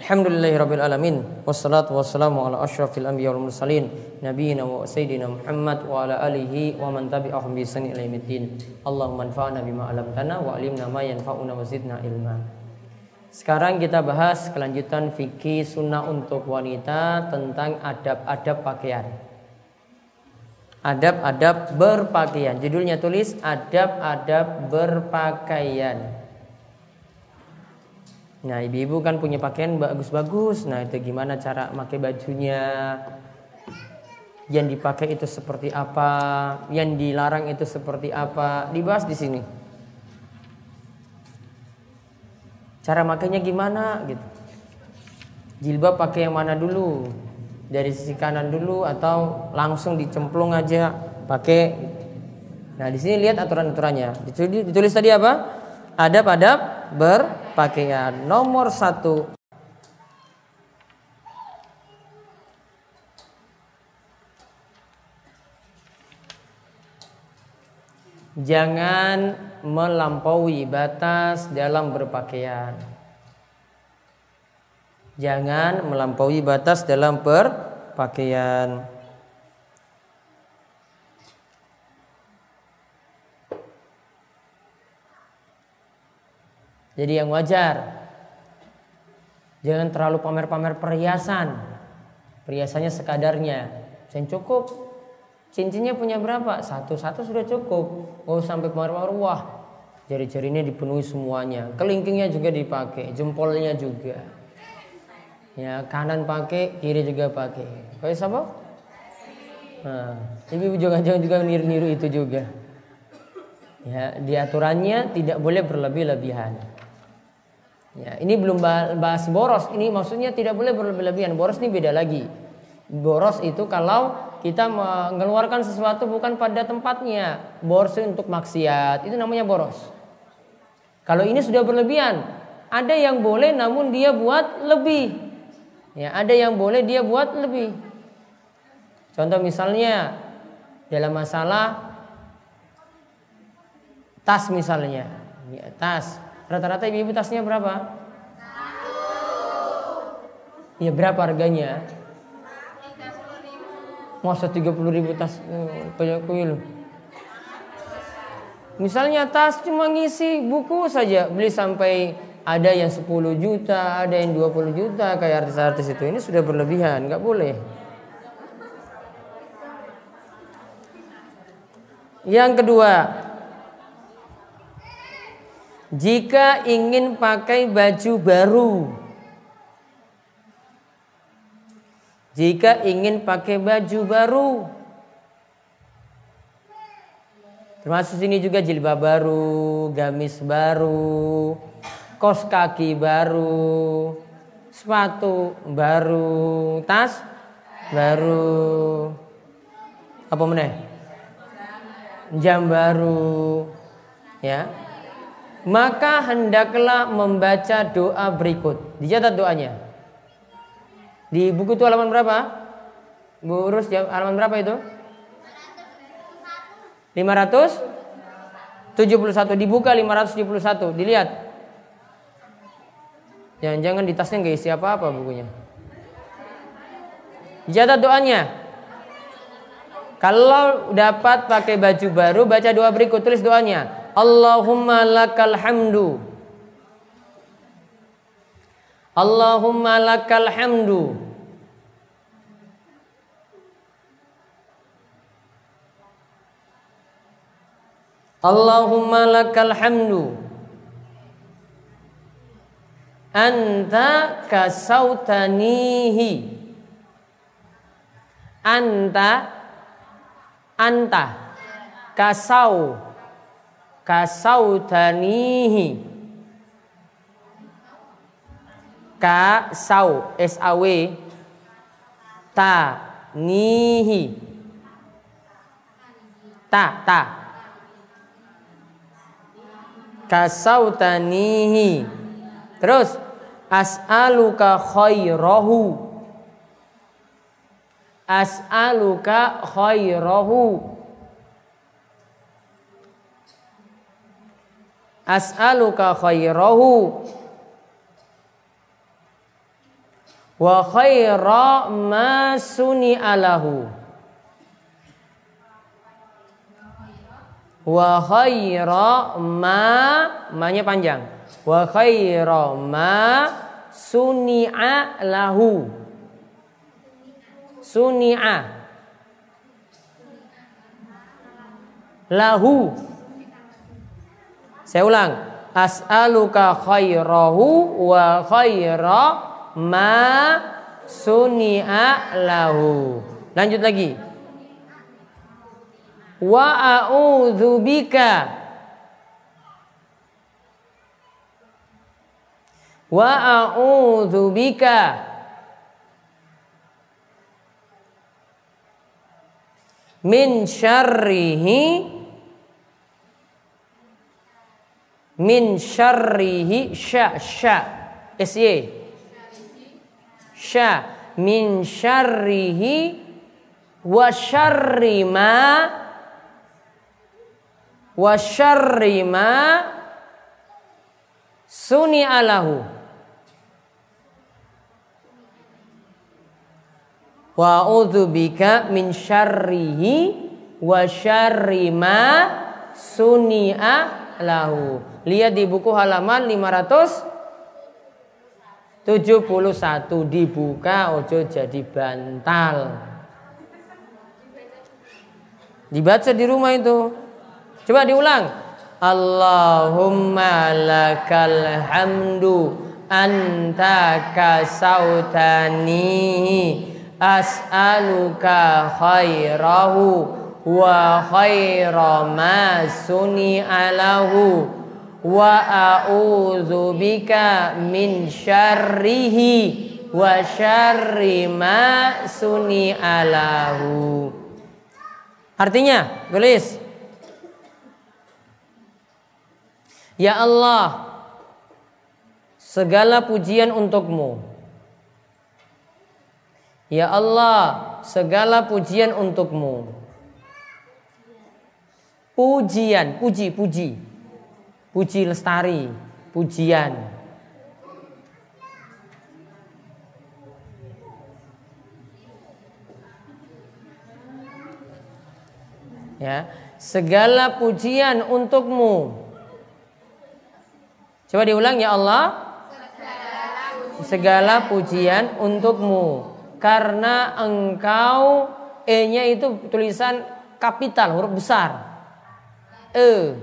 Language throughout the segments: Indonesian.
Alhamdulillahi Rabbil Alamin. Wassalatu wassalamu ala ashrafil anbiya wal mursalin Nabiina wa sayyidina Muhammad wa ala alihi wa man tabi'ahum bi ihsan ila yaumiddin. Allahumma anfa'na bima 'allamtana wa 'allimna ma yanfa'una wa zidna ilma. Sekarang kita bahas kelanjutan fikih sunnah untuk wanita tentang adab-adab pakaian. Adab-adab berpakaian. Judulnya tulis adab-adab berpakaian Nah ibu-ibu kan punya pakaian bagus-bagus. Nah itu gimana cara pakai bajunya? Yang dipakai itu seperti apa? Yang dilarang itu seperti apa? Dibahas di sini. Cara makainya gimana? Gitu. Jilbab pakai yang mana dulu? Dari sisi kanan dulu Atau langsung dicemplung aja Pakai? Nah di sini lihat aturan-aturannya. Ditulis, ditulis tadi apa? Adab-adab ber pakaian. Nomor satu. Jangan melampaui batas dalam berpakaian. Jangan melampaui batas dalam berpakaian. Jadi yang wajar. Jangan terlalu pamer-pamer perhiasan. Perhiasannya sekadarnya. Yang cukup. Cincinnya punya berapa? Satu-satu sudah cukup. Oh sampai pamer-pamer. Wah jari-jarinya dipenuhi semuanya. Kelingkingnya juga dipakai. Jempolnya juga. Ya kanan pakai, kiri juga pakai. Kayak siapa? Nah, ibu jangan-jangan juga niru-niru itu juga. Ya, di aturannya tidak boleh berlebih-lebihan. Ya, ini belum bahas boros. Ini maksudnya tidak boleh berlebihan. Boros ini beda lagi. Boros itu kalau kita mengeluarkan sesuatu bukan pada tempatnya. Boros untuk maksiat. Itu namanya boros. Kalau ini sudah berlebihan, ada yang boleh namun dia buat lebih. Ya, ada yang boleh dia buat lebih. Contoh misalnya dalam masalah tas misalnya. Ya, tas Rata-rata ibu-ibu tasnya berapa? Iya berapa harganya? Masa 30 ribu tas banyak kuil. Misalnya tas cuma ngisi buku saja beli sampai ada yang 10 juta, ada yang 20 juta kayak artis-artis itu. Ini sudah berlebihan, nggak boleh. Yang kedua, jika ingin pakai baju baru. Jika ingin pakai baju baru. Termasuk sini juga jilbab baru, gamis baru, kos kaki baru, sepatu baru, tas baru, apa meneh? Jam baru, ya maka hendaklah membaca doa berikut. Dicatat doanya. Di buku itu halaman berapa? Bu Urus halaman berapa itu? 571 dibuka 571 dilihat jangan-jangan di tasnya nggak isi apa-apa bukunya dicatat doanya kalau dapat pakai baju baru baca doa berikut tulis doanya Allahumma lakal hamdu. Allahumma lakal hamdu. Allahumma lakal hamdu. Anta kasautanihi Anta Anta Kasau kasautanihi ka sau s a w ta nihi ta ta kasautanihi. Terus as'aluka khairahu. As'aluka khairahu. As'aluka khairahu. Wa khaira ma suni alahu. Wa khaira ma ma-nya panjang. Wa khaira ma suni'a lahu. Suni'a lahu. Saya ulang. As'aluka khairahu wa khaira ma suni'a lahu. Lanjut lagi. Wa a'udzubika Wa a'udzubika min syarrihi min syarrihi sya sya. Sy sya. Min syarrihi wa syarri ma wa syarri ma suni alahu wa bika min syarrihi wa syarri ma suni'a lahu. Lihat di buku halaman 571 dibuka ojo jadi bantal. Dibaca di rumah itu. Coba diulang. Allahumma lakal hamdu anta kasautani as'aluka khairahu wa khaira ma suni alahu wa a'udzu bika min syarrihi wa syarri ma suni alahu artinya tulis Ya Allah segala pujian untukmu. Ya Allah segala pujian untukmu. Pujian, puji, puji. Puji lestari, pujian. Ya, segala pujian untukmu. Coba diulang ya Allah. Segala pujian untukmu. Karena engkau E-nya itu tulisan kapital, huruf besar e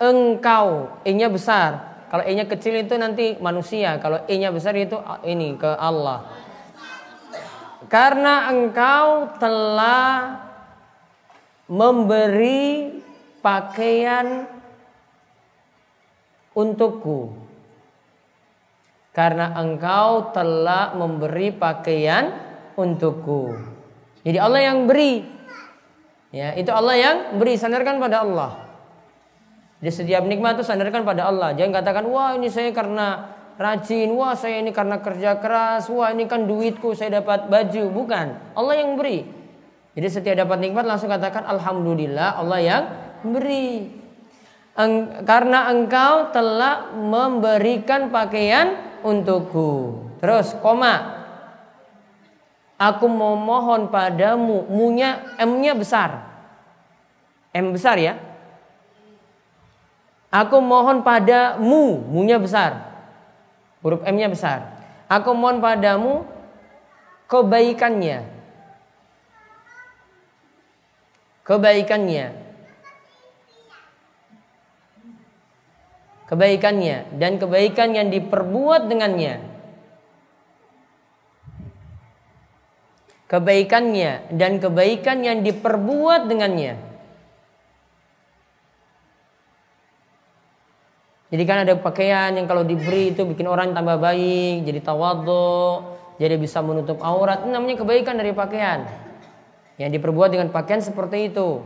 engkau e-nya besar. Kalau e-nya kecil itu nanti manusia. Kalau e-nya besar itu ini ke Allah. Karena engkau telah memberi pakaian untukku. Karena engkau telah memberi pakaian untukku. Jadi Allah yang beri. Ya itu Allah yang beri. Sandarkan pada Allah jadi setiap nikmat itu sandarkan pada Allah. Jangan katakan, wah ini saya karena rajin, wah saya ini karena kerja keras, wah ini kan duitku saya dapat baju. Bukan, Allah yang beri. Jadi setiap dapat nikmat langsung katakan Alhamdulillah Allah yang beri. Eng, karena engkau telah memberikan pakaian untukku. Terus koma. Aku memohon padamu, munya M-nya besar. M besar ya, Aku mohon padamu, munya besar. Huruf M-nya besar. Aku mohon padamu kebaikannya. Kebaikannya. Kebaikannya dan kebaikan yang diperbuat dengannya. Kebaikannya dan kebaikan yang diperbuat dengannya. Jadi kan ada pakaian yang kalau diberi itu bikin orang tambah baik, jadi tawadhu, jadi bisa menutup aurat. Ini namanya kebaikan dari pakaian. Yang diperbuat dengan pakaian seperti itu.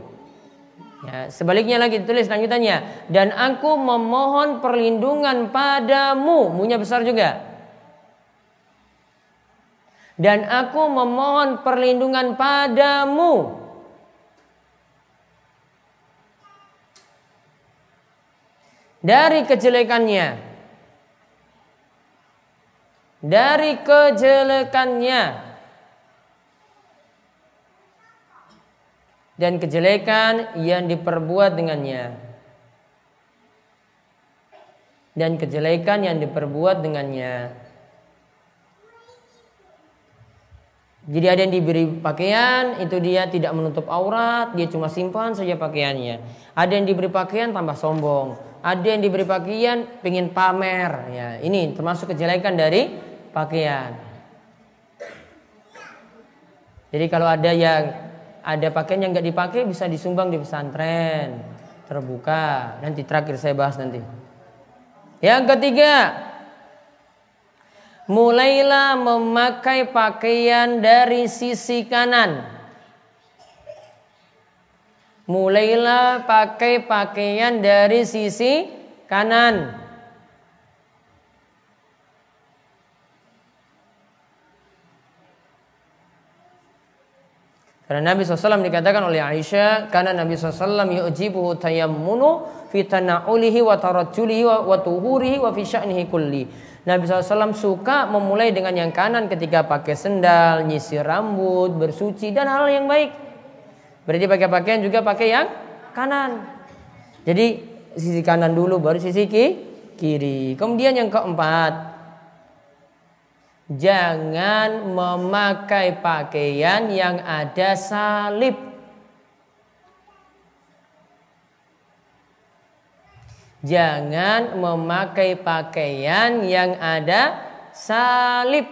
Ya, sebaliknya lagi ditulis lanjutannya dan aku memohon perlindungan padamu, munya besar juga. Dan aku memohon perlindungan padamu. Dari kejelekannya. Dari kejelekannya. dan kejelekan yang diperbuat dengannya dan kejelekan yang diperbuat dengannya. Jadi ada yang diberi pakaian, itu dia tidak menutup aurat, dia cuma simpan saja pakaiannya. Ada yang diberi pakaian tambah sombong. Ada yang diberi pakaian pengen pamer. Ya, ini termasuk kejelekan dari pakaian. Jadi kalau ada yang ada pakaian yang nggak dipakai bisa disumbang di pesantren terbuka. Nanti terakhir saya bahas nanti. Yang ketiga, mulailah memakai pakaian dari sisi kanan. Mulailah pakai pakaian dari sisi kanan. Karena Nabi SAW dikatakan oleh Aisyah, karena Nabi SAW yu'jibuhu tayammunu fi tana'ulihi wa tarajjulihi wa tuhurihi wa fi sya'nihi kulli. Nabi SAW suka memulai dengan yang kanan ketika pakai sendal, nyisir rambut, bersuci dan hal yang baik. Berarti pakai pakaian juga pakai yang kanan. Jadi sisi kanan dulu baru sisi kiri. Kemudian yang keempat, jangan memakai pakaian yang ada salib. Jangan memakai pakaian yang ada salib.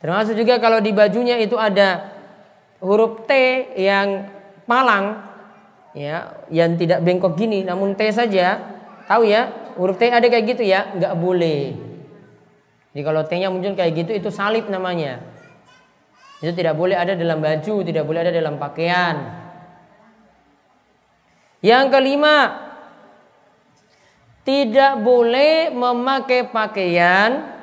Termasuk juga kalau di bajunya itu ada huruf T yang palang ya, yang tidak bengkok gini namun T saja. Tahu ya, huruf T ada kayak gitu ya, nggak boleh. Jadi kalau T-nya muncul kayak gitu itu salib namanya. Itu tidak boleh ada dalam baju, tidak boleh ada dalam pakaian. Yang kelima, tidak boleh memakai pakaian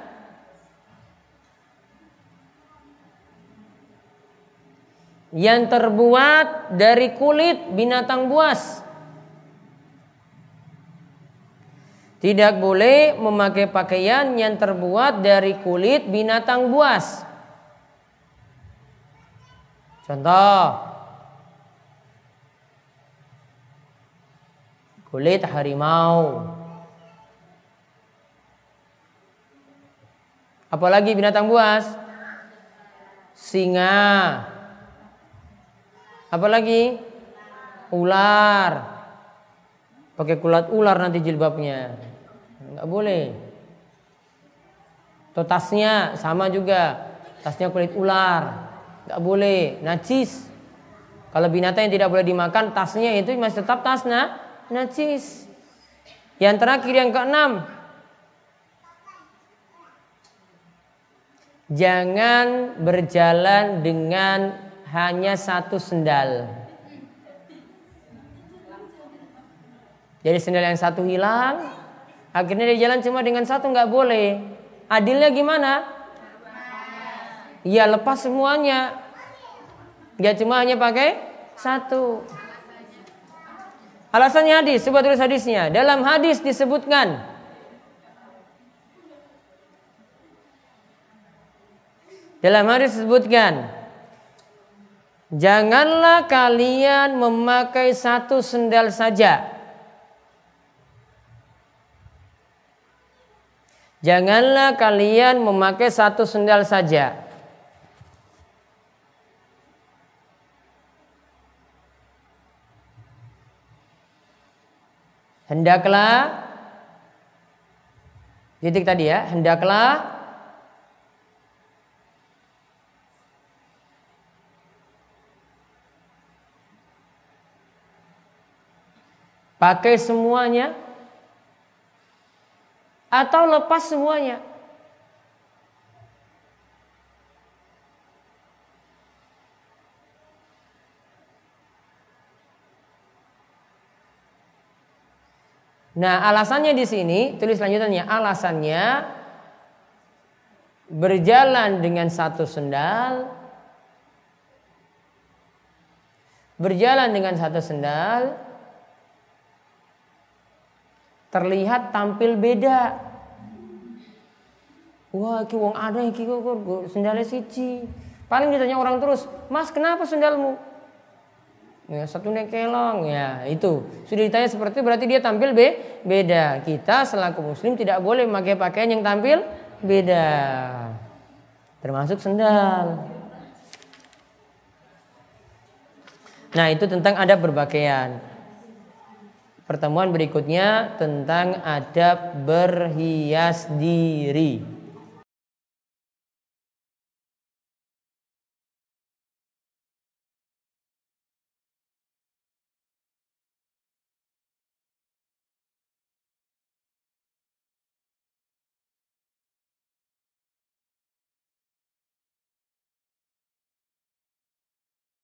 yang terbuat dari kulit binatang buas. Tidak boleh memakai pakaian yang terbuat dari kulit binatang buas. Contoh. Kulit harimau. Apalagi binatang buas? Singa. Apalagi? Ular. Pakai kulat ular nanti jilbabnya. Enggak boleh. Atau tasnya sama juga. Tasnya kulit ular. Enggak boleh. Najis. Kalau binatang yang tidak boleh dimakan, tasnya itu masih tetap tas nah, najis. Yang terakhir yang keenam. Jangan berjalan dengan hanya satu sendal. Jadi sendal yang satu hilang, akhirnya dia jalan cuma dengan satu nggak boleh. Adilnya gimana? Ya lepas semuanya. Dia cuma hanya pakai satu. Alasannya hadis, coba tulis hadisnya. Dalam hadis disebutkan Dalam hadis disebutkan Janganlah kalian memakai satu sendal saja Janganlah kalian memakai satu sendal saja. Hendaklah titik tadi ya, hendaklah pakai semuanya atau lepas semuanya. Nah, alasannya di sini tulis lanjutannya alasannya berjalan dengan satu sendal berjalan dengan satu sendal terlihat tampil beda. Wah, ki wong ada iki kok sendalnya siji. Paling ditanya orang terus, "Mas, kenapa sendalmu?" Ya, satu nekelong ya itu. Sudah ditanya seperti itu berarti dia tampil be beda. Kita selaku muslim tidak boleh memakai pakaian yang tampil beda. Termasuk sendal. Nah itu tentang adab berpakaian. Pertemuan berikutnya tentang adab berhias diri